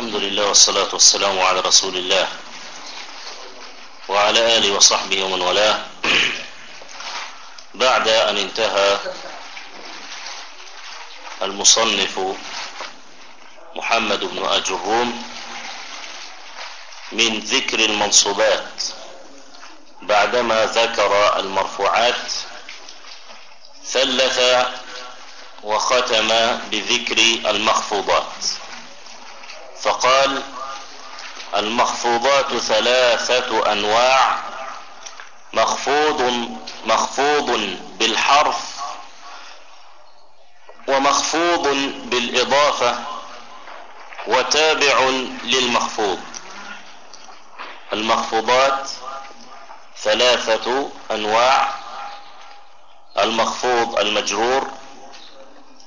الحمد لله والصلاة والسلام على رسول الله وعلى آله وصحبه ومن والاه. بعد أن انتهى المصنف محمد بن أجروم من ذكر المنصوبات بعدما ذكر المرفوعات ثلث وختم بذكر المخفوضات. فقال المخفوضات ثلاثة أنواع مخفوض مخفوض بالحرف ومخفوض بالإضافة وتابع للمخفوض. المخفوضات ثلاثة أنواع المخفوض المجرور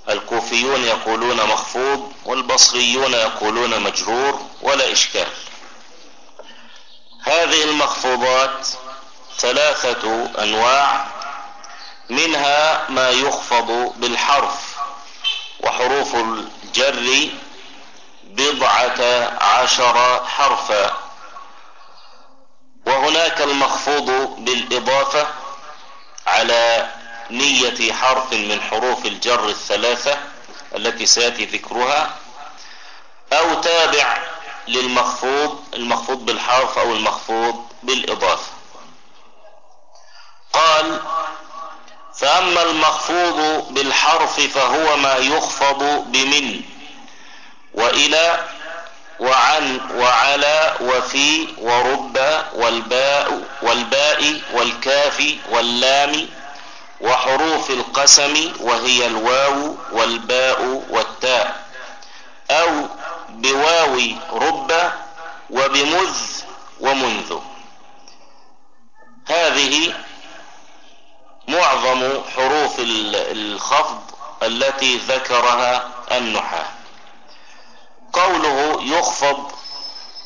الكوفيون يقولون مخفوض والبصريون يقولون مجرور ولا إشكال. هذه المخفوضات ثلاثة أنواع منها ما يخفض بالحرف وحروف الجر بضعة عشر حرفا. وهناك المخفوض بالإضافة على نية حرف من حروف الجر الثلاثة التي سيأتي ذكرها. أو تابع للمخفوض المخفوض بالحرف أو المخفوض بالإضافة. قال فأما المخفوض بالحرف فهو ما يخفض بمن وإلى وعن وعلى وفي ورب والباء والباء والكاف واللام وحروف القسم وهي الواو والباء والتاء. أو بواو رب وبمذ ومنذ. هذه معظم حروف الخفض التي ذكرها النحاة. قوله يخفض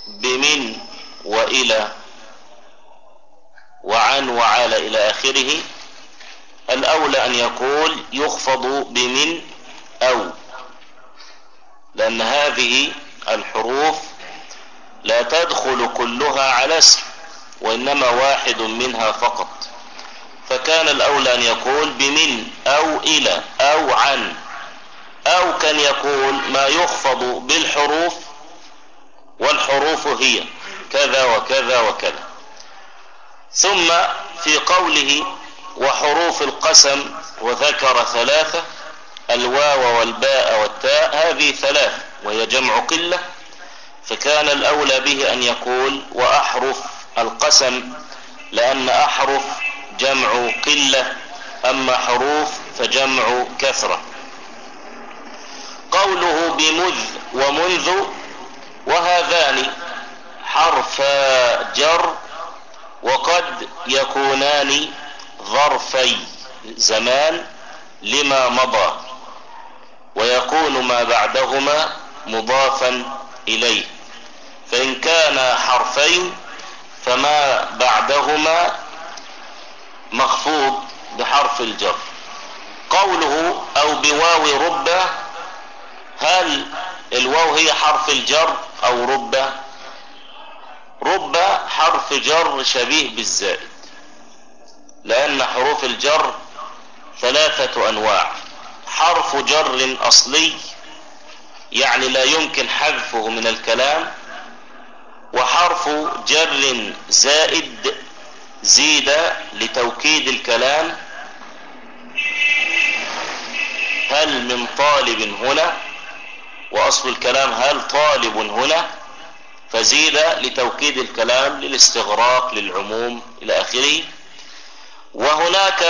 بمن وإلى وعن وعلى إلى آخره الأولى أن يقول يخفض بمن أو لأن هذه الحروف لا تدخل كلها على اسم وإنما واحد منها فقط. فكان الأولى أن يقول بمن أو إلى أو عن أو كان يقول ما يخفض بالحروف والحروف هي كذا وكذا وكذا. ثم في قوله وحروف القسم وذكر ثلاثة الواو والباء والتاء هذه ثلاث وهي جمع قلة. فكان الأولى به أن يقول وأحرف القسم لأن أحرف جمع قلة أما حروف فجمع كثرة. قوله بمذ ومنذ وهذان حرف جر وقد يكونان ظرفي زمان لما مضى ويكون ما بعدهما مضافا إليه. فإن كان حرفين فما بعدهما مخفوض بحرف الجر. قوله أو بواو رب هل الواو هي حرف الجر أو رب؟ رب حرف جر شبيه بالزائد. لأن حروف الجر ثلاثة أنواع. حرف جر أصلي يعني لا يمكن حذفه من الكلام وحرف جر زائد زيد لتوكيد الكلام. هل من طالب هنا؟ وأصل الكلام هل طالب هنا؟ فزيد لتوكيد الكلام للاستغراق للعموم إلى آخره. وهناك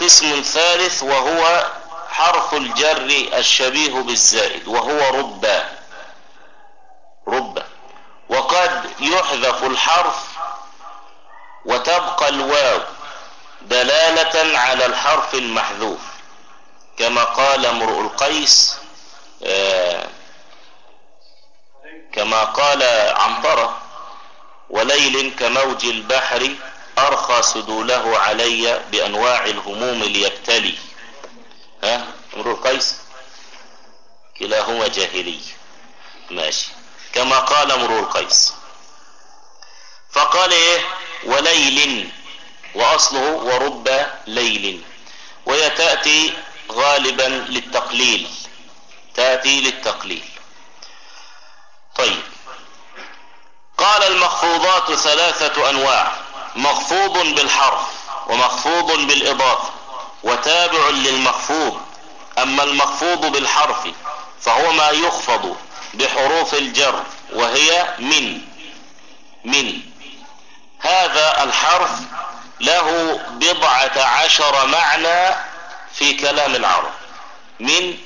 قسم ثالث وهو حرف الجر الشبيه بالزائد وهو رب. رب. وقد يحذف الحرف وتبقى الواو دلالة على الحرف المحذوف. كما قال امرؤ القيس آه كما قال عنطرة وليل كموج البحر أرخى سدوله علي بأنواع الهموم ليبتلي. ها؟ امرؤ القيس؟ كلاهما جاهلي. ماشي. كما قال امرؤ القيس. فقال إيه؟ وليل وأصله ورب ليل. وهي تأتي غالبا للتقليل. تأتي للتقليل. طيب. قال المخفوضات ثلاثة أنواع. مخفوض بالحرف ومخفوض بالإضافة وتابع للمخفوض. أما المخفوض بالحرف فهو ما يخفض بحروف الجر وهي من من. هذا الحرف له بضعة عشر معنى في كلام العرب. من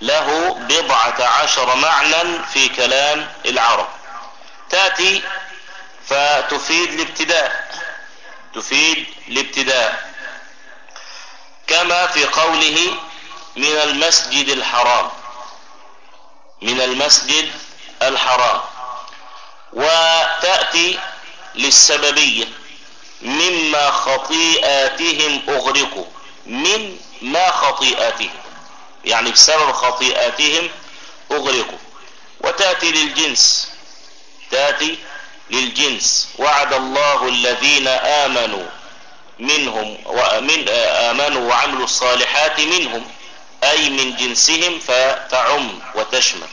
له بضعة عشر معنى في كلام العرب. تأتي فتفيد الابتداء. تفيد الابتداء. كما في قوله من المسجد الحرام. من المسجد الحرام. وتأتي للسببية. مما خطيئاتهم أغرقوا. من ما خطيئاتهم. يعني بسبب خطيئاتهم أغرقوا. وتأتي للجنس. تأتي للجنس. وعد الله الذين آمنوا منهم ومن آمنوا وعملوا الصالحات منهم أي من جنسهم فتعم وتشمل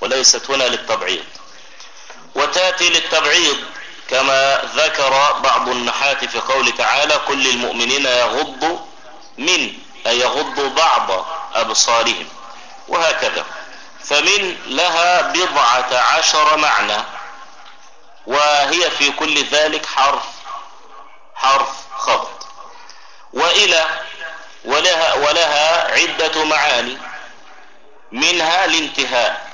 وليست هنا للتبعيض. وتأتي للتبعيض كما ذكر بعض النحاة في قول تعالى كل المؤمنين يغضوا من أي يغضوا بعض أبصارهم. وهكذا. فمن لها بضعة عشر معنى. وهي في كل ذلك حرف حرف خفض. وإلى ولها, ولها عدة معاني. منها الانتهاء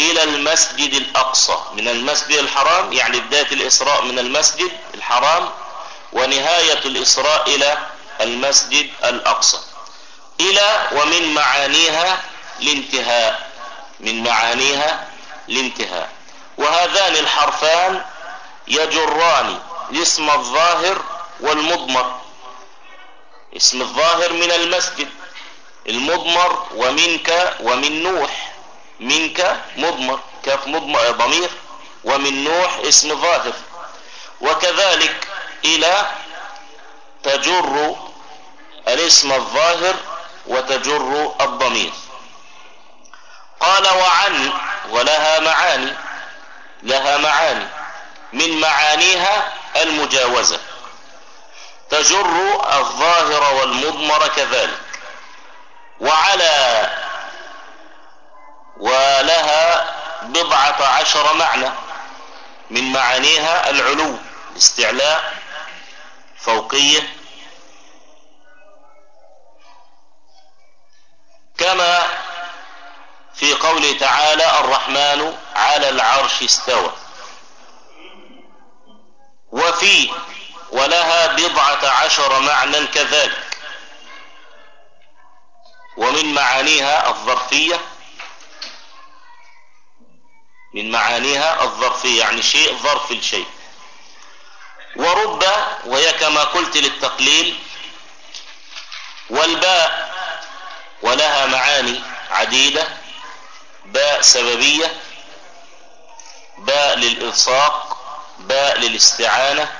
إلى المسجد الأقصى. من المسجد الحرام يعني بداية الإسراء من المسجد الحرام ونهاية الإسراء إلى المسجد الأقصى. إلى ومن معانيها الانتهاء من معانيها الانتهاء. وهذان الحرفان يجران الاسم الظاهر والمضمر. اسم الظاهر من المسجد المضمر ومنك ومن نوح منك مضمر كاف مضمر ضمير ومن نوح اسم ظاهر. وكذلك إلى تجر الاسم الظاهر وتجر الضمير. قال وعن ولها معاني. لها معاني. من معانيها المجاوزة. تجر الظاهر والمضمر كذلك. وعلى ولها بضعة عشر معنى. من معانيها العلو الاستعلاء فوقية. كما في قوله تعالى الرحمن على العرش استوى. وفي ولها بضعة عشر معنى كذلك. ومن معانيها الظرفية. من معانيها الظرفية يعني شيء ظرف الشيء ورب وهي كما قلت للتقليل والباء ولها معاني عديدة. باء سببية باء للإلصاق باء للاستعانة.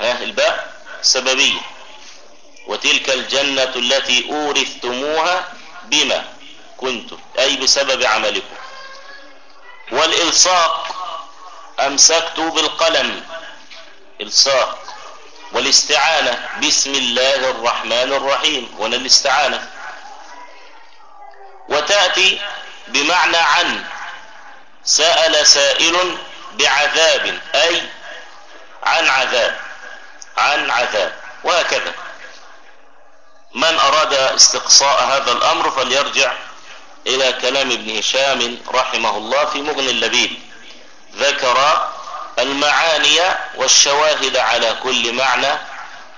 ها الباء سببية. وتلك الجنة التي أورثتموها بما كنتم أي بسبب عملكم. والإلصاق أمسكت بالقلم. إلصاق والاستعانة. بسم الله الرحمن الرحيم. هنا الاستعانة. وتأتي بمعنى عن. سأل سائل بعذاب أي عن عذاب عن عذاب وهكذا. من أراد استقصاء هذا الأمر فليرجع إلى كلام ابن هشام رحمه الله في مغني اللبيب. ذكر المعاني والشواهد على كل معنى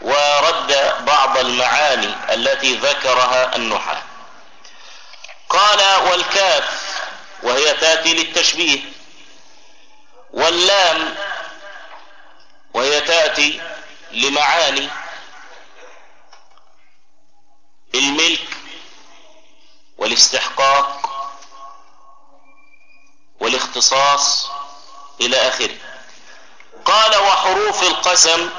ورد بعض المعاني التي ذكرها النحاة. قال والكاف وهي تاتي للتشبيه. واللام وهي تاتي لمعاني. الملك والاستحقاق الاختصاص إلى آخره. قال وحروف القسم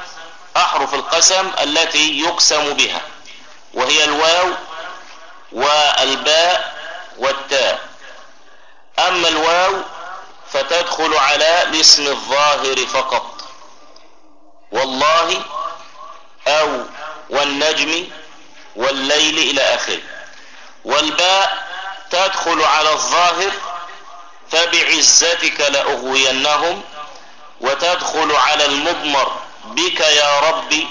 أحرف القسم التي يقسم بها وهي الواو والباء والتاء. أما الواو فتدخل على الاسم الظاهر فقط. والله أو والنجم والليل إلى آخره. والباء تدخل على الظاهر فبعزتك لأغوينهم وتدخل على المضمر بك يا ربي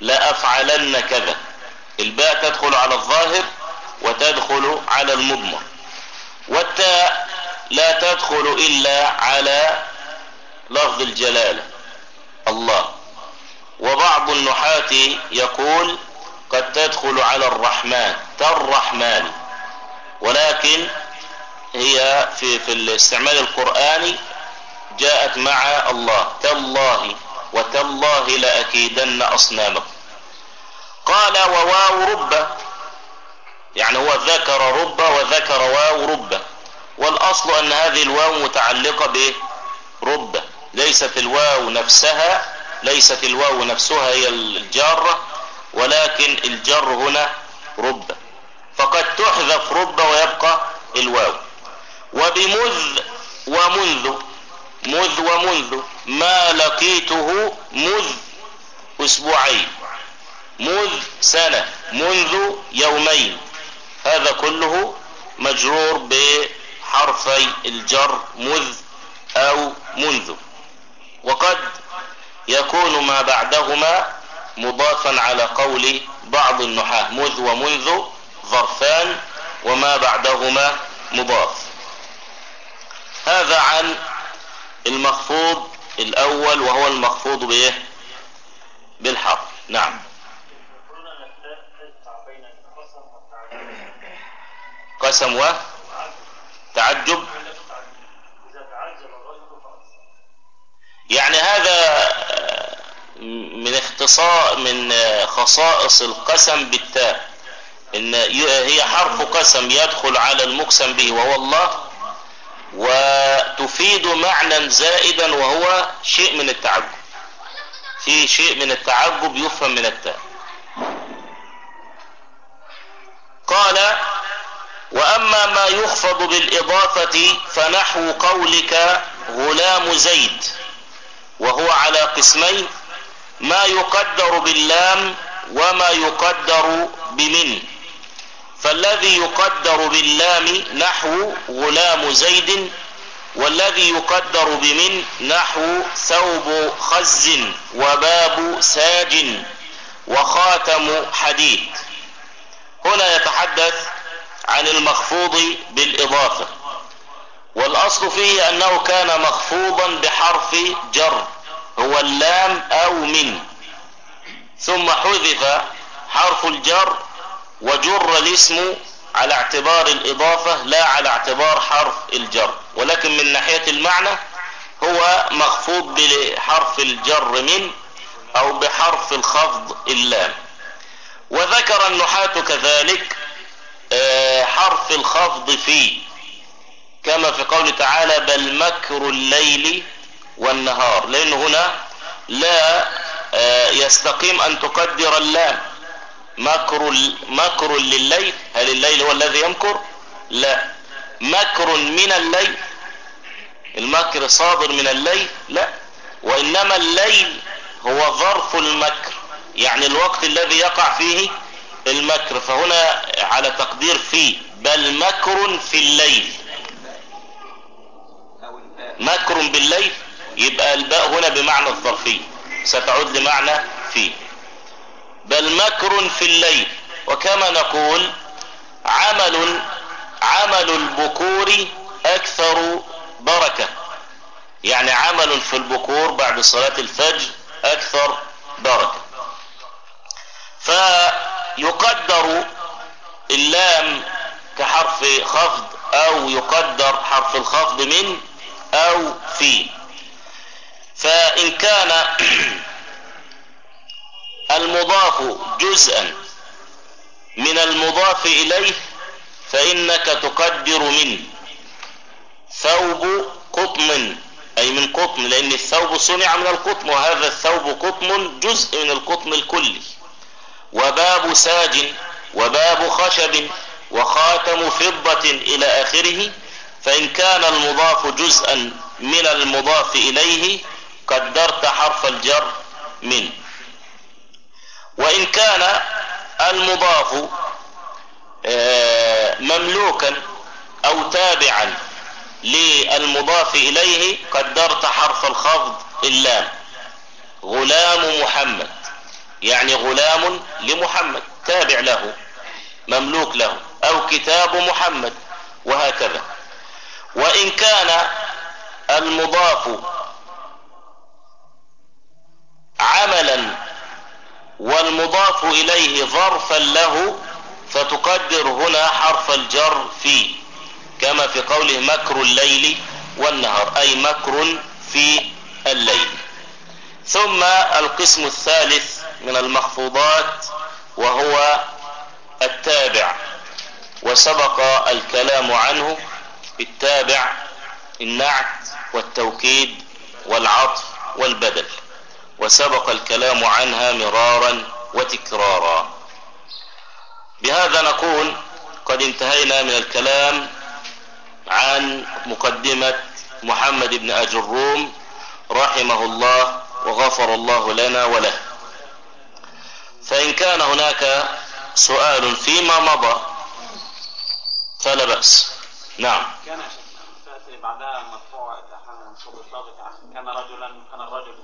لأفعلن كذا. الباء تدخل على الظاهر وتدخل على المضمر. والتاء لا تدخل إلا على لفظ الجلالة الله. وبعض النحاة يقول قد تدخل على الرحمن كالرحمن ولكن هي في, في الاستعمال القرآني جاءت مع الله تالله وتالله لأكيدن أصنامكم. قال وواو رب يعني هو ذكر رب وذكر واو رب. والأصل أن هذه الواو متعلقة برب ليست الواو نفسها ليست الواو نفسها هي الجارة ولكن الجر هنا رب. فقد تحذف رب ويبقى الواو. وبمذ ومنذ مذ ومنذ ما لقيته مذ أسبوعين. مذ سنة منذ يومين. هذا كله مجرور بحرفي الجر مذ أو منذ. وقد يكون ما بعدهما مضافا على قول بعض النحاة مذ ومنذ ظرفان وما بعدهما مضاف. هذا عن المخفوض الأول وهو المخفوض بإيه؟ بالحرف. نعم. قسم و تعجب. يعني هذا من اختصاء من خصائص القسم بالتاء. إن هي حرف قسم يدخل على المقسم به وهو الله وتفيد معنى زائدا وهو شيء من التعجب. في شيء من التعجب يفهم من التاء. قال وأما ما يخفض بالإضافة فنحو قولك غلام زيد وهو على قسمين ما يقدر باللام وما يقدر بمن. فالذي يقدر باللام نحو غلام زيد والذي يقدر بمن نحو ثوب خز وباب ساج وخاتم حديد. هنا يتحدث عن المخفوض بالإضافة. والأصل فيه أنه كان مخفوضا بحرف جر هو اللام أو من. ثم حذف حرف الجر وجر الاسم على اعتبار الإضافة لا على اعتبار حرف الجر. ولكن من ناحية المعنى هو مخفوض بحرف الجر من أو بحرف الخفض اللام. وذكر النحاة كذلك حرف الخفض في. كما في قول تعالى بل مكر الليل والنهار. لأن هنا لا يستقيم أن تقدر اللام. مكر مكر لليل. هل الليل هو الذي يمكر؟ لا. مكر من الليل. المكر صادر من الليل؟ لا. وإنما الليل هو ظرف المكر. يعني الوقت الذي يقع فيه المكر فهنا على تقدير فيه بل مكر في الليل. مكر بالليل يبقى الباء هنا بمعنى الظرفية ستعود لمعنى فيه بل مكر في الليل وكما نقول عمل عمل البكور أكثر بركة. يعني عمل في البكور بعد صلاة الفجر أكثر بركة. فيقدر اللام كحرف خفض أو يقدر حرف الخفض من أو في. فإن كان المضاف جزءا من المضاف إليه فإنك تقدر من ثوب قط قطن أي من قطن لأن الثوب صنع من القطن وهذا الثوب قطن جزء من القطن الكلي. وباب ساج وباب خشب وخاتم فضة إلى آخره فإن كان المضاف جزءا من المضاف إليه قدرت حرف الجر من. وإن كان المضاف آه، مملوكا أو تابعا للمضاف إليه قدرت حرف الخفض اللام. غلام محمد. يعني غلام لمحمد تابع له مملوك له أو كتاب محمد وهكذا. وإن كان المضاف عملا والمضاف إليه ظرفا له فتقدر هنا حرف الجر في كما في قوله مكر الليل والنهار أي مكر في الليل. ثم القسم الثالث من المخفوضات وهو التابع وسبق الكلام عنه التابع النعت والتوكيد والعطف والبدل وسبق الكلام عنها مرارا وتكرارا. بهذا نكون قد انتهينا من الكلام عن مقدمة محمد بن أجروم رحمه الله وغفر الله لنا وله. فإن كان هناك سؤال فيما مضى فلا بأس. نعم. كان بعدها مرفوع كان رجلا كان الرجل.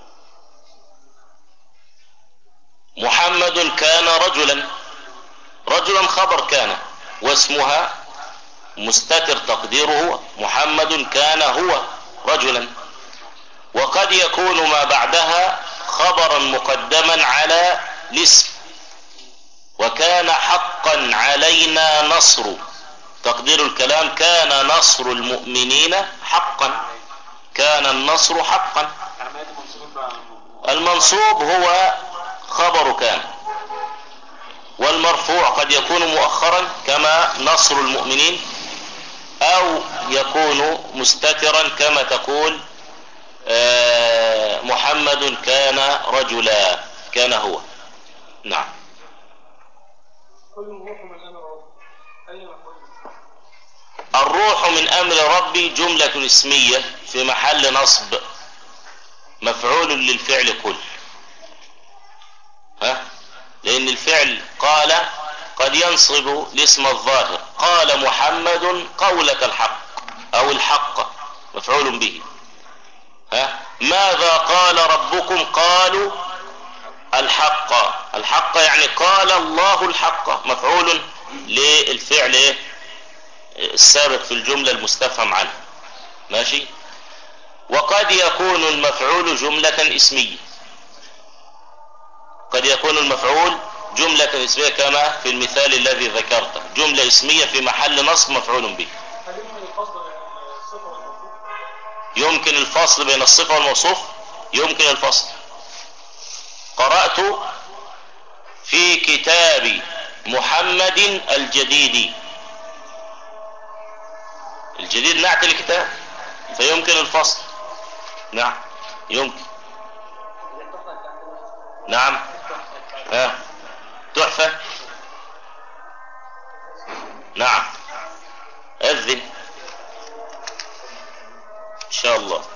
محمد كان رجلا. رجلا خبر كان واسمها مستتر تقديره محمد كان هو رجلا. وقد يكون ما بعدها خبرا مقدما على الاسم وكان حقا علينا نصر. تقدير الكلام كان نصر المؤمنين حقا. كان النصر حقا. المنصوب هو خبر كان. والمرفوع قد يكون مؤخرا كما نصر المؤمنين أو يكون مستترا كما تقول آه، محمد كان رجلا كان هو. نعم. الروح من أمر ربي جملة اسمية في محل نصب مفعول للفعل كل. ها؟ لأن الفعل قال قد ينصب الاسم الظاهر. قال محمد قولة الحق أو الحق مفعول به. ها؟ ماذا قال ربكم؟ قالوا الحق. الحق يعني قال الله الحق مفعول للفعل السابق في الجملة المستفهم عنه. ماشي؟ وقد يكون المفعول جملة اسمية. قد يكون المفعول جملة اسمية كما في المثال الذي ذكرته. جملة اسمية في محل نصب مفعول به. يمكن الفصل بين الصفة والموصوف؟ يمكن الفصل. قرأت في كتاب محمد الجديد. الجديد نعت الكتاب. فيمكن الفصل. نعم. يمكن. نعم. ها. تحفة. نعم. أذن. إن شاء الله.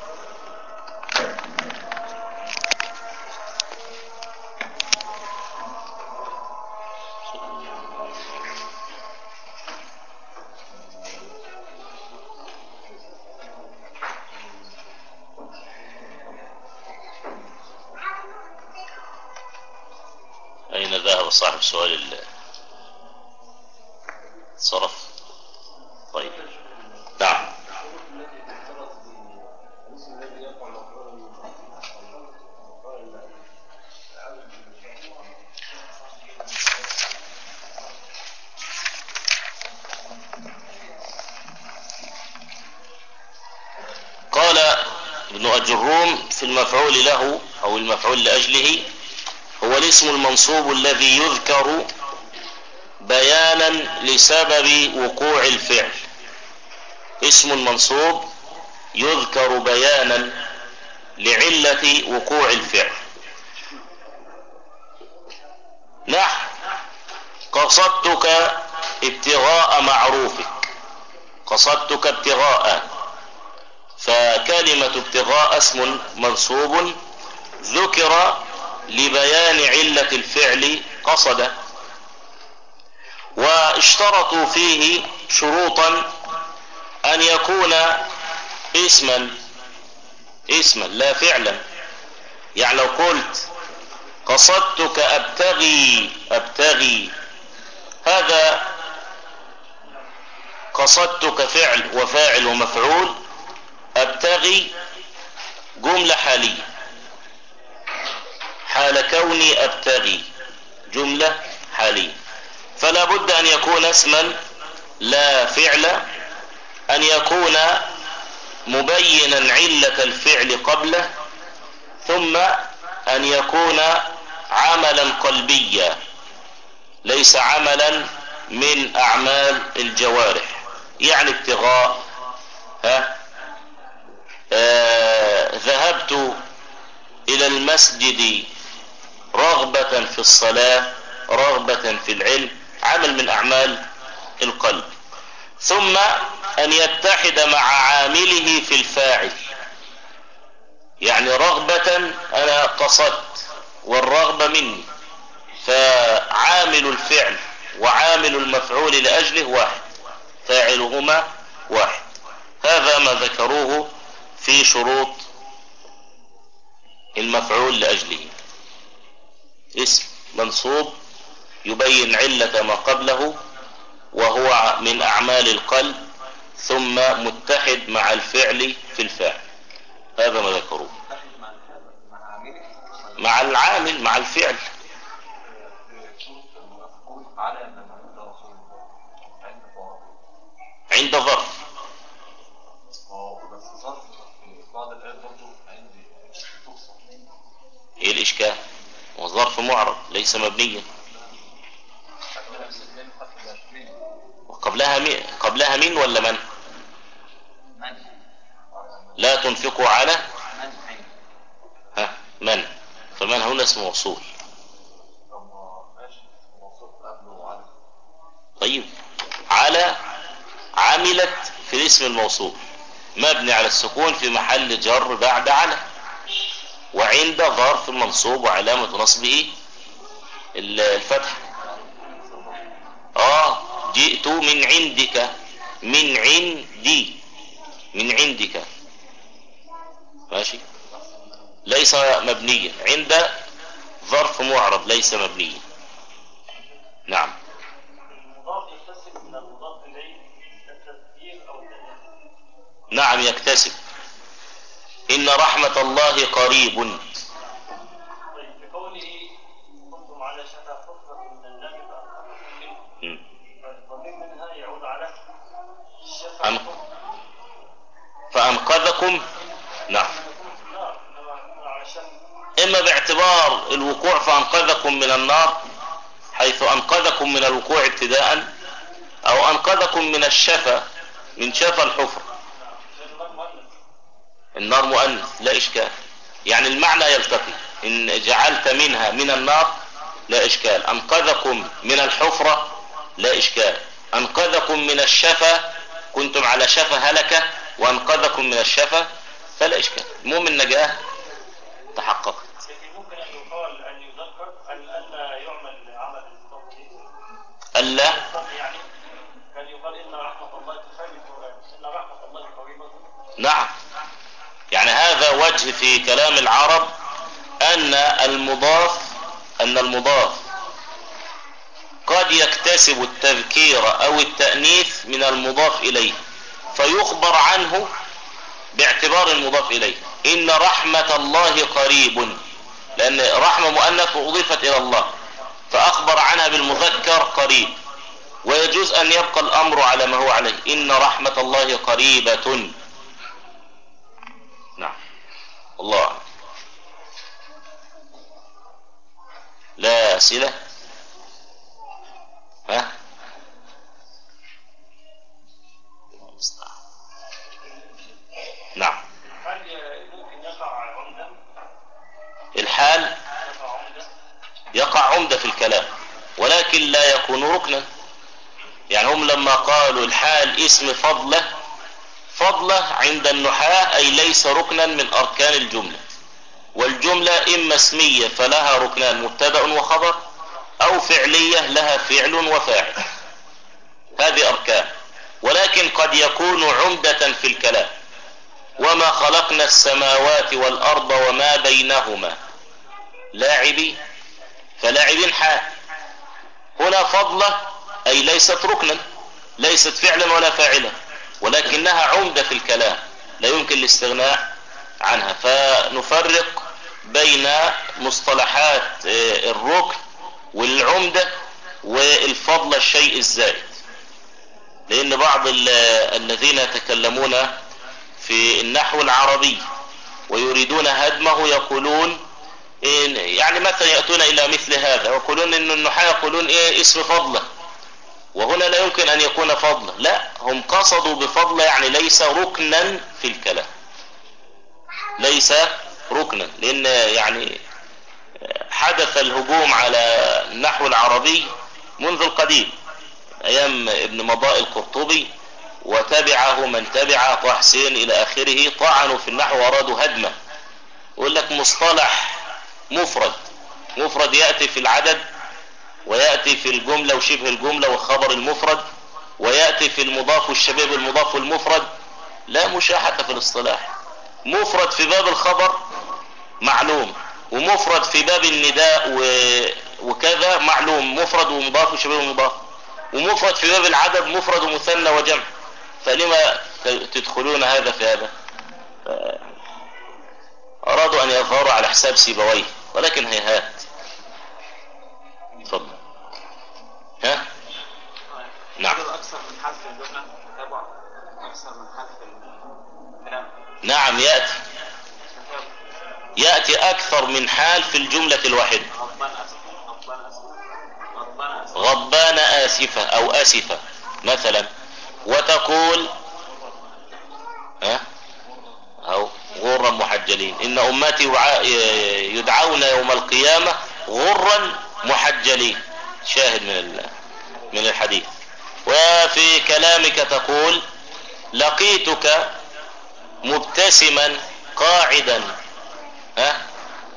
أجروم في المفعول له أو المفعول لأجله هو الاسم المنصوب الذي يذكر بيانا لسبب وقوع الفعل. اسم منصوب يذكر بيانا لعلة وقوع الفعل. نحو قصدتك ابتغاء معروفك. قصدتك ابتغاء. فكلمة ابتغاء اسم منصوب ذكر لبيان علة الفعل قصد. واشترطوا فيه شروطا أن يكون اسما اسما لا فعلا. يعني لو قلت قصدتك أبتغي أبتغي. هذا قصدتك فعل وفاعل ومفعول أبتغي جملة حالية حال كوني أبتغي جملة حالية فلا بد أن يكون اسما لا فعل أن يكون مبينا علة الفعل قبله ثم أن يكون عملا قلبيا. ليس عملا من أعمال الجوارح. يعني ابتغاء ها آه ذهبت إلى المسجد رغبة في الصلاة رغبة في العلم عمل من أعمال القلب. ثم أن يتحد مع عامله في الفاعل. يعني رغبة أنا قصدت والرغبة مني. فعامل الفعل وعامل المفعول لأجله واحد فاعلهما واحد. هذا ما ذكروه في شروط المفعول لأجله. اسم منصوب يبين علة ما قبله وهو من أعمال القلب ثم متحد مع الفعل في الفاعل هذا ما ذكروه مع العامل مع الفعل. عند ظرف. إيه الإشكال؟ وظرف معرض ليس مبنيا. وقبلها مين؟ قبلها مين ولا من؟ لا تنفقوا على ها من؟ فمن هنا اسم موصول. طيب على عملت في الاسم الموصول مبني على السكون في محل جر بعد على. وعند ظرف منصوب وعلامة نصبه الفتح. آه جئت من عندك. من عندي. من عندك. ماشي؟ ليس مبنيا. عند ظرف معرض ليس مبنيا. نعم. نعم يكتسب. إن رحمة الله قريب. فأنقذكم؟ نعم. إما باعتبار الوقوع فأنقذكم من النار حيث أنقذكم من الوقوع ابتداء أو أنقذكم من الشفا من شفا الحفرة النار مؤنث لا إشكال. يعني المعنى يلتقي. إن جعلت منها من النار لا إشكال. أنقذكم من الحفرة لا إشكال. أنقذكم من الشفا كنتم على شفا هلكة وأنقذكم من الشفا فلا إشكال. المهم النجاة تحققت ألا يعني كان يقال إن رحمة الله تخالف القرآن إن رحمة الله قريبة نعم. يعني هذا وجه في كلام العرب أن المضاف أن المضاف قد يكتسب التذكير أو التأنيث من المضاف إليه فيخبر عنه باعتبار المضاف إليه. إن رحمة الله قريب لأن رحمة مؤنث أضيفت إلى الله فأخبر عنها بالمذكر قريب ويجوز أن يبقى الأمر على ما هو عليه. إن رحمة الله قريبة. الله. أعلم لا صلة ها؟ نعم. الحال يقع عمدة في الكلام ولكن لا يكون ركنا. يعني هم لما قالوا الحال اسم فضله فضلة عند النحاة أي ليس ركنا من أركان الجملة. والجملة إما اسمية فلها ركنان مبتدأ وخبر أو فعلية لها فعل وفاعل. هذه أركان. ولكن قد يكون عمدة في الكلام. وما خلقنا السماوات والأرض وما بينهما. لاعبين فلاعبين حال هنا فضلة أي ليست ركنا ليست فعلا ولا فاعلا. ولكنها عمدة في الكلام لا يمكن الاستغناء عنها. فنفرق بين مصطلحات الركن والعمدة والفضل الشيء الزائد. لأن بعض الذين يتكلمون في النحو العربي ويريدون هدمه يقولون يعني مثلا يأتون إلى مثل هذا ويقولون أن النحاة يقولون إيه اسم فضلة. وهنا لا يمكن أن يكون فضلا لا هم قصدوا بفضلة يعني ليس ركنا في الكلام. ليس ركنا لأن يعني حدث الهجوم على النحو العربي منذ القديم أيام ابن مضاء القرطبي وتبعه من تبع طه حسين إلى آخره طعنوا في النحو وأرادوا هدمه. يقول لك مصطلح مفرد مفرد يأتي في العدد ويأتي في الجملة وشبه الجملة والخبر المفرد ويأتي في المضاف والشباب المضاف والمفرد. لا مشاحة في الاصطلاح. مفرد في باب الخبر معلوم ومفرد في باب النداء. وكذا معلوم مفرد ومضاف وشباب ومضاف. ومفرد في باب العدد مفرد ومثنى وجمع. فلما تدخلون هذا في هذا؟ أرادوا أن يظهروا على حساب سيبويه ولكن هيهات ها؟ نعم. أكثر من حذف تتابع أكثر من حذف الكلام. نعم يأتي. يأتي أكثر من حال في الجملة الواحدة غضبان آسفة أو آسفة مثلا. وتقول ها؟ أو غرا محجلين. إن أمتي وع- يدعون يوم القيامة غرا محجلين. شاهد من من الحديث. وفي كلامك تقول لقيتك مبتسما قاعدا. ها؟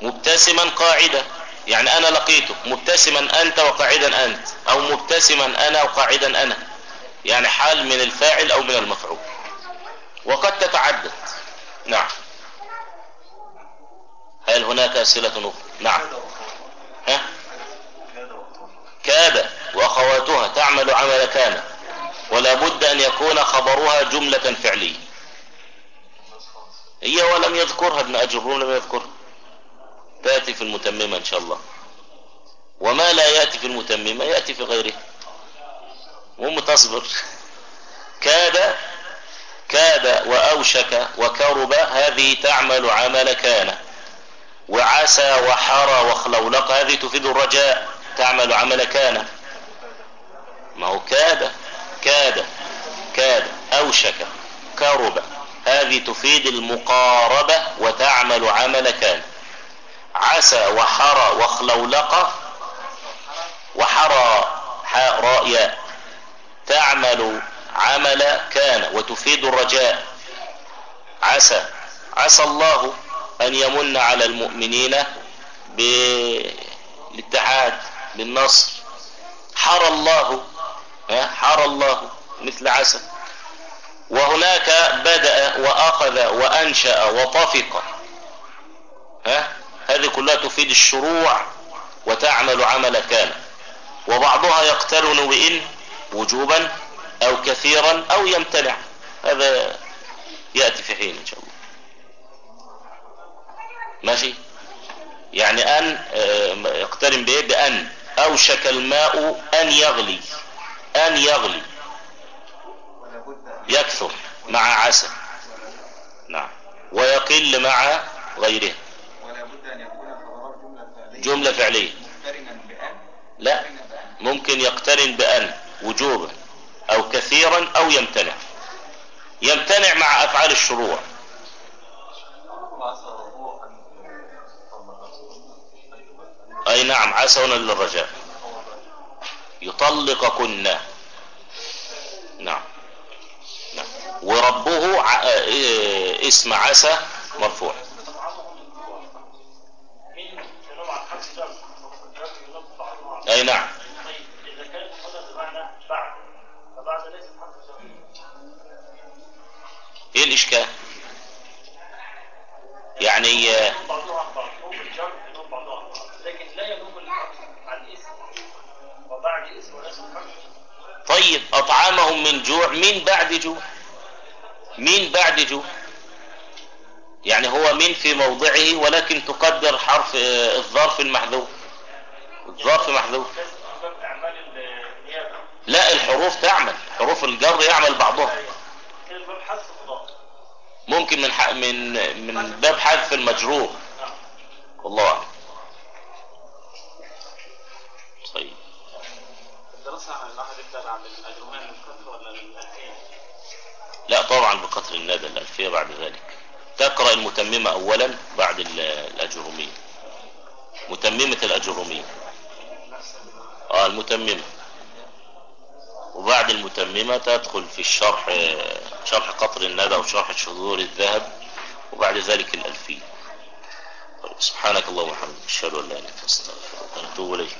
مبتسما قاعدا. يعني أنا لقيتك مبتسما أنت وقاعدا أنت أو مبتسما أنا وقاعدا أنا. يعني حال من الفاعل أو من المفعول. وقد تتعدد. نعم. هل هناك أسئلة أخرى؟ نعم. ها؟ كاد وأخواتها تعمل عمل كان ولا بد أن يكون خبرها جملة فعلية. هي ولم يذكرها ابن اجرون لم يذكرها تأتي في المتممة إن شاء الله. وما لا يأتي في المتممة يأتي في غيرها مهم تصبر كاد كاد وأوشك وكرب هذه تعمل عمل كان. وعسى وحرى وخلولق هذه تفيد الرجاء. تعمل عمل كان. ما هو كاد كاد كاد أوشك كرب. هذه تفيد المقاربة وتعمل عمل كان. عسى وحرى وخلولق وحرى حاء راء تعمل عمل كان وتفيد الرجاء. عسى عسى الله أن يمن على المؤمنين بالاتحاد بالنصر حرى الله حرى الله مثل عسى وهناك بدأ وأخذ وأنشأ وطفق ها هذه كلها تفيد الشروع وتعمل عمل كان وبعضها يقترن بإن وجوبا أو كثيرا أو يمتنع. هذا يأتي في حين إن شاء الله. ماشي؟ يعني أن آه، يقترن بإيه؟ بأن. أوشك الماء أن يغلي أن يغلي. يكثر مع عسى نعم. ويقل مع غيره. جملة فعلية. لا ممكن يقترن بأن وجوبا أو كثيرا أو يمتنع. يمتنع مع أفعال الشروع. أي نعم عسى هنا للرجاء. يطلقكن نعم. نعم. وربه ع... آه، اسم عسى مرفوع. أي نعم. إيه الإشكال؟ يعني طيب أطعامهم من جوع مين بعد جوع؟ مين بعد جوع. يعني هو مين في موضعه ولكن تقدر حرف آه، الظرف المحذوف. الظرف محذوف. لا الحروف تعمل. حروف الجر يعمل بعضها. ممكن من. من من باب حذف المجرور. والله أعلم. لا طبعا بقطر الندى الألفية بعد ذلك. تقرأ المتممة أولا بعد ال- الأجرومية. متممة الأجرومية. آه المتممة. وبعد المتممة تدخل في الشرح آه، شرح قطر الندى وشرح شذور الذهب وبعد ذلك الألفية. سبحانك اللهم وبحمدك أشهد أن لا إله إلا أنت أستغفرك ونتوب إليك.